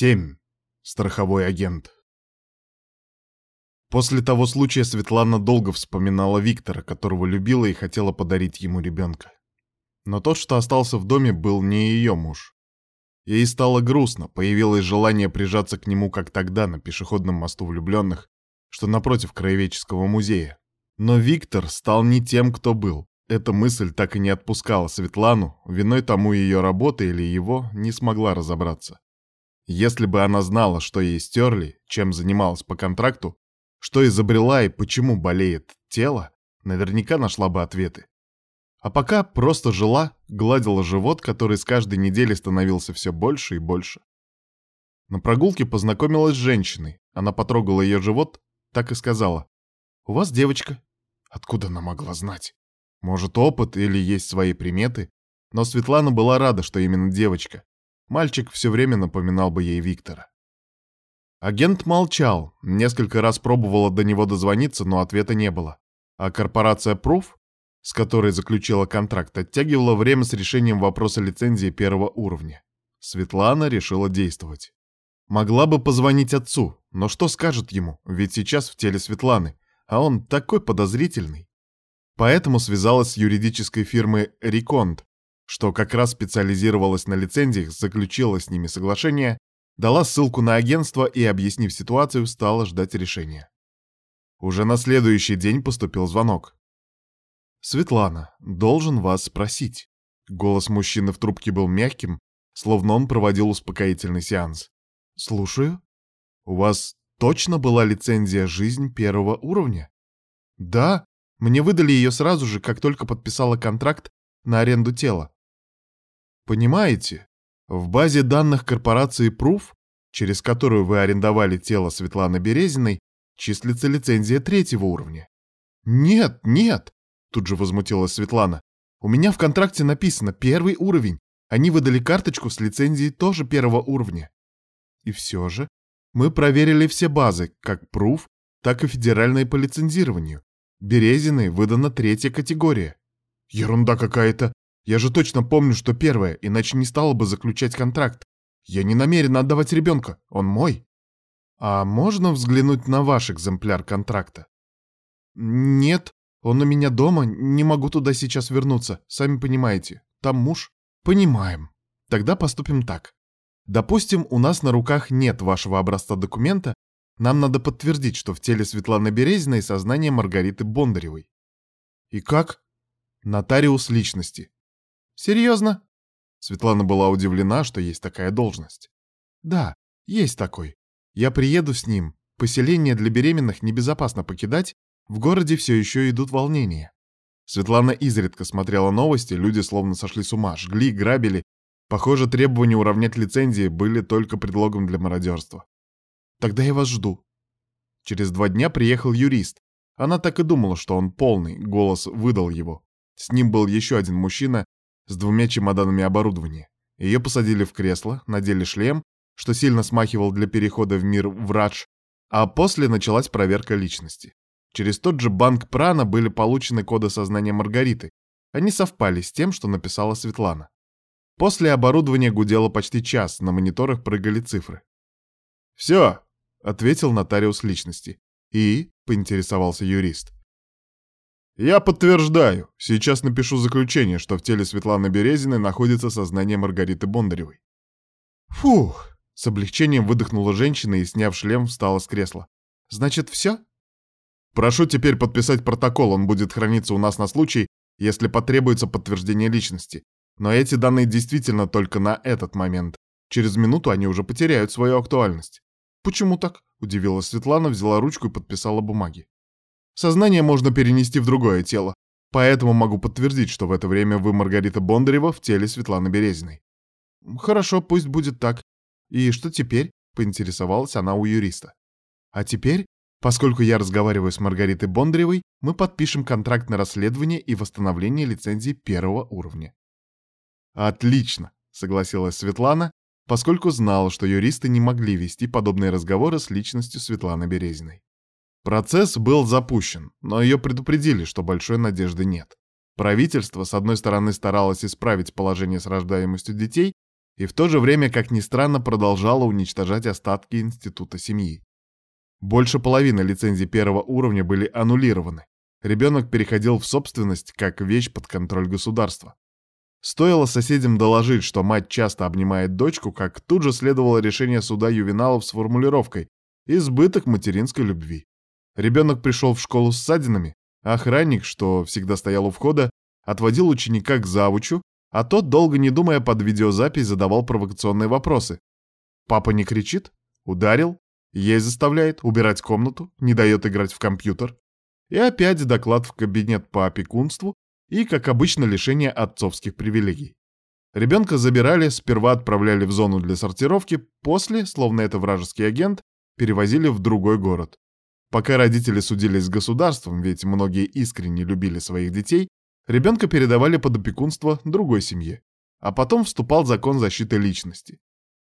7. Страховой агент. После того случая Светлана долго вспоминала Виктора, которого любила и хотела подарить ему ребенка. Но тот, что остался в доме, был не ее муж. Ей стало грустно, появилось желание прижаться к нему, как тогда, на пешеходном мосту влюбленных, что напротив Краеведческого музея. Но Виктор стал не тем, кто был. Эта мысль так и не отпускала Светлану, виной тому ее работа или его не смогла разобраться. Если бы она знала, что ей стерли, чем занималась по контракту, что изобрела и почему болеет тело, наверняка нашла бы ответы. А пока просто жила, гладила живот, который с каждой недели становился все больше и больше. На прогулке познакомилась с женщиной. Она потрогала ее живот, так и сказала. «У вас девочка». Откуда она могла знать? Может, опыт или есть свои приметы? Но Светлана была рада, что именно девочка. Мальчик все время напоминал бы ей Виктора. Агент молчал, несколько раз пробовала до него дозвониться, но ответа не было. А корпорация Proof, с которой заключила контракт, оттягивала время с решением вопроса лицензии первого уровня. Светлана решила действовать. Могла бы позвонить отцу, но что скажет ему, ведь сейчас в теле Светланы, а он такой подозрительный. Поэтому связалась с юридической фирмой Реконд, что как раз специализировалась на лицензиях, заключила с ними соглашение, дала ссылку на агентство и, объяснив ситуацию, стала ждать решения. Уже на следующий день поступил звонок. «Светлана, должен вас спросить». Голос мужчины в трубке был мягким, словно он проводил успокоительный сеанс. «Слушаю. У вас точно была лицензия «Жизнь» первого уровня?» «Да. Мне выдали ее сразу же, как только подписала контракт на аренду тела. Понимаете, в базе данных корпорации Proof, через которую вы арендовали тело Светланы Березиной, числится лицензия третьего уровня. Нет, нет, тут же возмутилась Светлана. У меня в контракте написано первый уровень. Они выдали карточку с лицензией тоже первого уровня. И все же мы проверили все базы, как Proof, так и федеральные по лицензированию. Березиной выдана третья категория. Ерунда какая-то, я же точно помню, что первое, иначе не стала бы заключать контракт. Я не намерена отдавать ребенка, он мой. А можно взглянуть на ваш экземпляр контракта? Нет, он у меня дома, не могу туда сейчас вернуться, сами понимаете. Там муж. Понимаем. Тогда поступим так. Допустим, у нас на руках нет вашего образца документа, нам надо подтвердить, что в теле Светланы Березиной сознание Маргариты Бондаревой. И как? Нотариус личности. Серьезно? Светлана была удивлена, что есть такая должность. Да, есть такой. Я приеду с ним. Поселение для беременных небезопасно покидать, в городе все еще идут волнения. Светлана изредка смотрела новости, люди словно сошли с ума, жгли, грабили. Похоже, требования уравнять лицензии были только предлогом для мародерства. Тогда я вас жду. Через два дня приехал юрист. Она так и думала, что он полный, голос выдал его. С ним был еще один мужчина, с двумя чемоданами оборудования. Ее посадили в кресло, надели шлем, что сильно смахивал для перехода в мир врач, а после началась проверка личности. Через тот же банк Прана были получены коды сознания Маргариты. Они совпали с тем, что написала Светлана. После оборудования гудело почти час, на мониторах прыгали цифры. «Все», — ответил нотариус личности. «И?» — поинтересовался юрист. Я подтверждаю. Сейчас напишу заключение, что в теле Светланы Березиной находится сознание Маргариты Бондаревой. Фух, с облегчением выдохнула женщина и, сняв шлем, встала с кресла. Значит, все? Прошу теперь подписать протокол, он будет храниться у нас на случай, если потребуется подтверждение личности. Но эти данные действительно только на этот момент. Через минуту они уже потеряют свою актуальность. Почему так? Удивилась Светлана, взяла ручку и подписала бумаги. Сознание можно перенести в другое тело, поэтому могу подтвердить, что в это время вы Маргарита Бондарева в теле Светланы Березиной. Хорошо, пусть будет так. И что теперь? Поинтересовалась она у юриста. А теперь, поскольку я разговариваю с Маргаритой Бондаревой, мы подпишем контракт на расследование и восстановление лицензии первого уровня. Отлично, согласилась Светлана, поскольку знала, что юристы не могли вести подобные разговоры с личностью Светланы Березиной. Процесс был запущен, но ее предупредили, что большой надежды нет. Правительство, с одной стороны, старалось исправить положение с рождаемостью детей и в то же время, как ни странно, продолжала уничтожать остатки института семьи. Больше половины лицензий первого уровня были аннулированы. Ребенок переходил в собственность как вещь под контроль государства. Стоило соседям доложить, что мать часто обнимает дочку, как тут же следовало решение суда ювеналов с формулировкой «избыток материнской любви». Ребенок пришел в школу с ссадинами, а охранник, что всегда стоял у входа, отводил ученика к завучу, а тот, долго не думая, под видеозапись задавал провокационные вопросы. «Папа не кричит? Ударил? Есть заставляет? Убирать комнату? Не дает играть в компьютер?» И опять доклад в кабинет по опекунству и, как обычно, лишение отцовских привилегий. Ребенка забирали, сперва отправляли в зону для сортировки, после, словно это вражеский агент, перевозили в другой город. Пока родители судились с государством, ведь многие искренне любили своих детей, ребенка передавали под опекунство другой семье. А потом вступал закон защиты личности.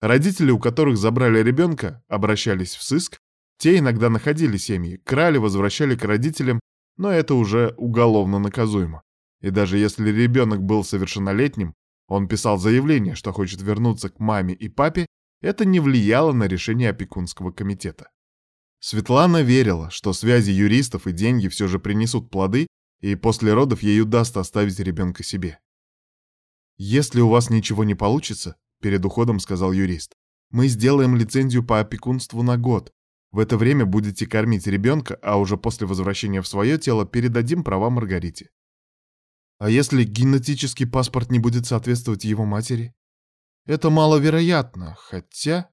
Родители, у которых забрали ребенка, обращались в сыск, те иногда находили семьи, крали, возвращали к родителям, но это уже уголовно наказуемо. И даже если ребенок был совершеннолетним, он писал заявление, что хочет вернуться к маме и папе, это не влияло на решение опекунского комитета. Светлана верила, что связи юристов и деньги все же принесут плоды, и после родов ей удастся оставить ребенка себе. «Если у вас ничего не получится», — перед уходом сказал юрист, «мы сделаем лицензию по опекунству на год. В это время будете кормить ребенка, а уже после возвращения в свое тело передадим права Маргарите. А если генетический паспорт не будет соответствовать его матери? Это маловероятно, хотя...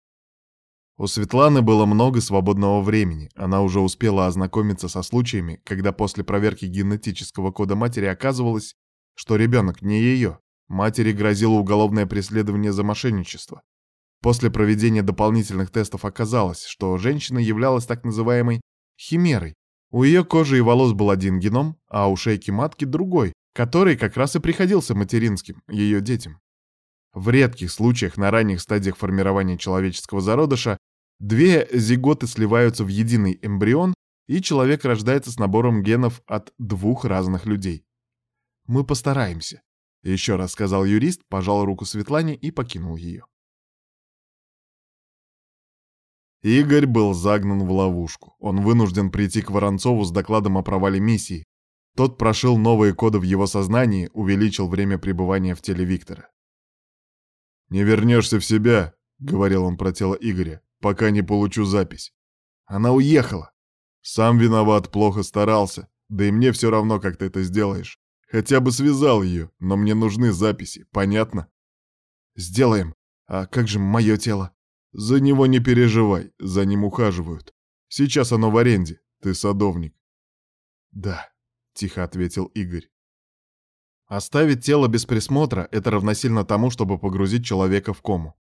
У Светланы было много свободного времени. Она уже успела ознакомиться со случаями, когда после проверки генетического кода матери оказывалось, что ребенок не ее. Матери грозило уголовное преследование за мошенничество. После проведения дополнительных тестов оказалось, что женщина являлась так называемой химерой. У ее кожи и волос был один геном, а у шейки матки другой, который как раз и приходился материнским, ее детям. В редких случаях на ранних стадиях формирования человеческого зародыша две зиготы сливаются в единый эмбрион, и человек рождается с набором генов от двух разных людей. «Мы постараемся», — еще раз сказал юрист, пожал руку Светлане и покинул ее. Игорь был загнан в ловушку. Он вынужден прийти к Воронцову с докладом о провале миссии, тот прошил новые коды в его сознании, увеличил время пребывания в теле Виктора. «Не вернешься в себя», — говорил он про тело Игоря, — «пока не получу запись». Она уехала. Сам виноват, плохо старался. Да и мне все равно, как ты это сделаешь. Хотя бы связал ее, но мне нужны записи, понятно? Сделаем. А как же мое тело? За него не переживай, за ним ухаживают. Сейчас оно в аренде, ты садовник. Да. — тихо ответил Игорь. Оставить тело без присмотра — это равносильно тому, чтобы погрузить человека в кому.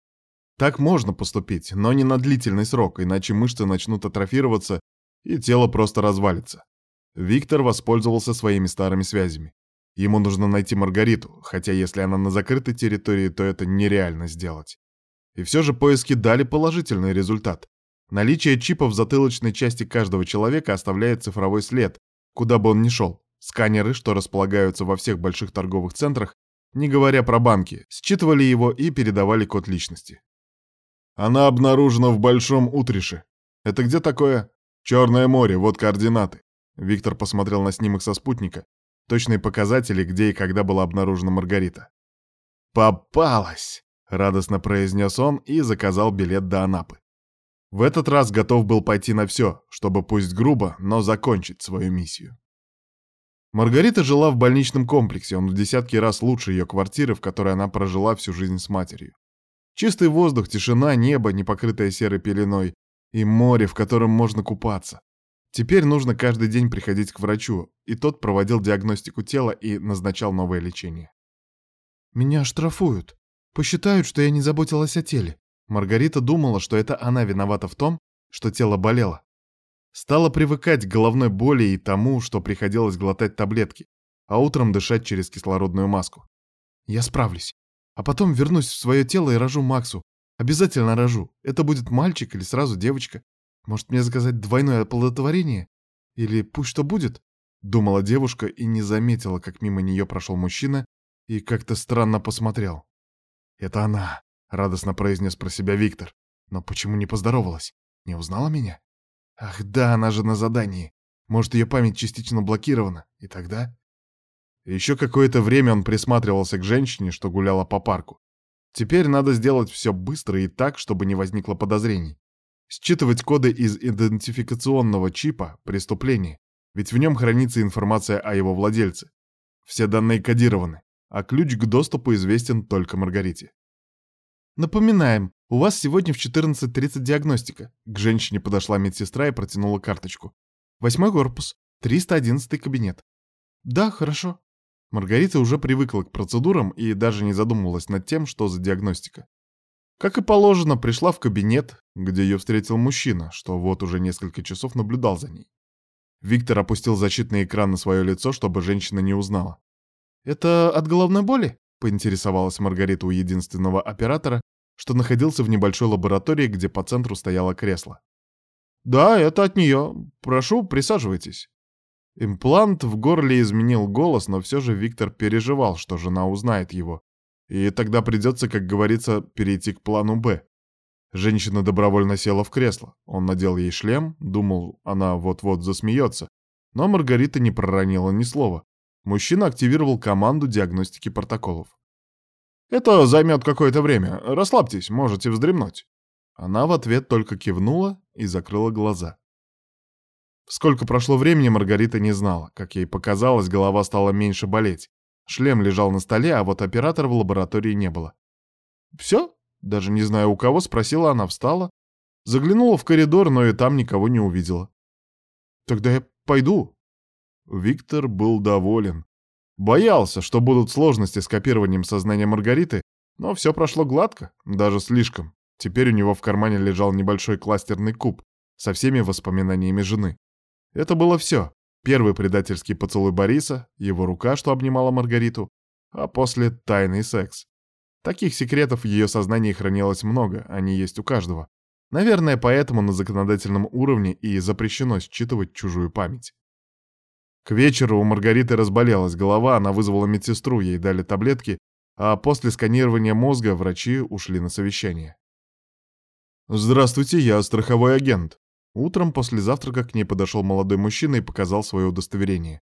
Так можно поступить, но не на длительный срок, иначе мышцы начнут атрофироваться, и тело просто развалится. Виктор воспользовался своими старыми связями. Ему нужно найти Маргариту, хотя если она на закрытой территории, то это нереально сделать. И все же поиски дали положительный результат. Наличие чипа в затылочной части каждого человека оставляет цифровой след, куда бы он ни шел. Сканеры, что располагаются во всех больших торговых центрах, не говоря про банки, считывали его и передавали код личности. Она обнаружена в Большом Утрише. Это где такое? Черное море, вот координаты. Виктор посмотрел на снимок со спутника. Точные показатели, где и когда была обнаружена Маргарита. «Попалась!» — радостно произнес он и заказал билет до Анапы. В этот раз готов был пойти на все, чтобы пусть грубо, но закончить свою миссию. Маргарита жила в больничном комплексе, он в десятки раз лучше ее квартиры, в которой она прожила всю жизнь с матерью. Чистый воздух, тишина, небо, не покрытое серой пеленой, и море, в котором можно купаться. Теперь нужно каждый день приходить к врачу, и тот проводил диагностику тела и назначал новое лечение. «Меня штрафуют. Посчитают, что я не заботилась о теле. Маргарита думала, что это она виновата в том, что тело болело. Стала привыкать к головной боли и тому, что приходилось глотать таблетки, а утром дышать через кислородную маску. Я справлюсь. А потом вернусь в свое тело и рожу Максу. Обязательно рожу. Это будет мальчик или сразу девочка. Может, мне заказать двойное оплодотворение? Или пусть что будет? Думала девушка и не заметила, как мимо нее прошел мужчина и как-то странно посмотрел. Это она. радостно произнес про себя Виктор. Но почему не поздоровалась? Не узнала меня? Ах да, она же на задании. Может, ее память частично блокирована. И тогда... Еще какое-то время он присматривался к женщине, что гуляла по парку. Теперь надо сделать все быстро и так, чтобы не возникло подозрений. Считывать коды из идентификационного чипа — преступление, ведь в нем хранится информация о его владельце. Все данные кодированы, а ключ к доступу известен только Маргарите. «Напоминаем, у вас сегодня в 14.30 диагностика». К женщине подошла медсестра и протянула карточку. «Восьмой корпус, 311 кабинет». «Да, хорошо». Маргарита уже привыкла к процедурам и даже не задумывалась над тем, что за диагностика. Как и положено, пришла в кабинет, где ее встретил мужчина, что вот уже несколько часов наблюдал за ней. Виктор опустил защитный экран на свое лицо, чтобы женщина не узнала. «Это от головной боли?» — поинтересовалась Маргарита у единственного оператора, что находился в небольшой лаборатории, где по центру стояло кресло. «Да, это от нее. Прошу, присаживайтесь». Имплант в горле изменил голос, но все же Виктор переживал, что жена узнает его, и тогда придется, как говорится, перейти к плану «Б». Женщина добровольно села в кресло. Он надел ей шлем, думал, она вот-вот засмеется. Но Маргарита не проронила ни слова. Мужчина активировал команду диагностики протоколов. «Это займет какое-то время. Расслабьтесь, можете вздремнуть». Она в ответ только кивнула и закрыла глаза. Сколько прошло времени, Маргарита не знала. Как ей показалось, голова стала меньше болеть. Шлем лежал на столе, а вот оператора в лаборатории не было. «Все?» Даже не зная у кого, спросила она, встала. Заглянула в коридор, но и там никого не увидела. «Тогда я пойду». Виктор был доволен. Боялся, что будут сложности с копированием сознания Маргариты, но все прошло гладко, даже слишком. Теперь у него в кармане лежал небольшой кластерный куб со всеми воспоминаниями жены. Это было все. Первый предательский поцелуй Бориса, его рука, что обнимала Маргариту, а после тайный секс. Таких секретов в ее сознании хранилось много, они есть у каждого. Наверное, поэтому на законодательном уровне и запрещено считывать чужую память. К вечеру у Маргариты разболелась голова, она вызвала медсестру, ей дали таблетки, а после сканирования мозга врачи ушли на совещание. «Здравствуйте, я страховой агент», Утром после завтрака к ней подошел молодой мужчина и показал свое удостоверение.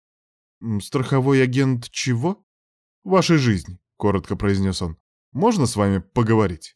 «Страховой агент чего?» «Вашей жизни», — коротко произнес он. «Можно с вами поговорить?»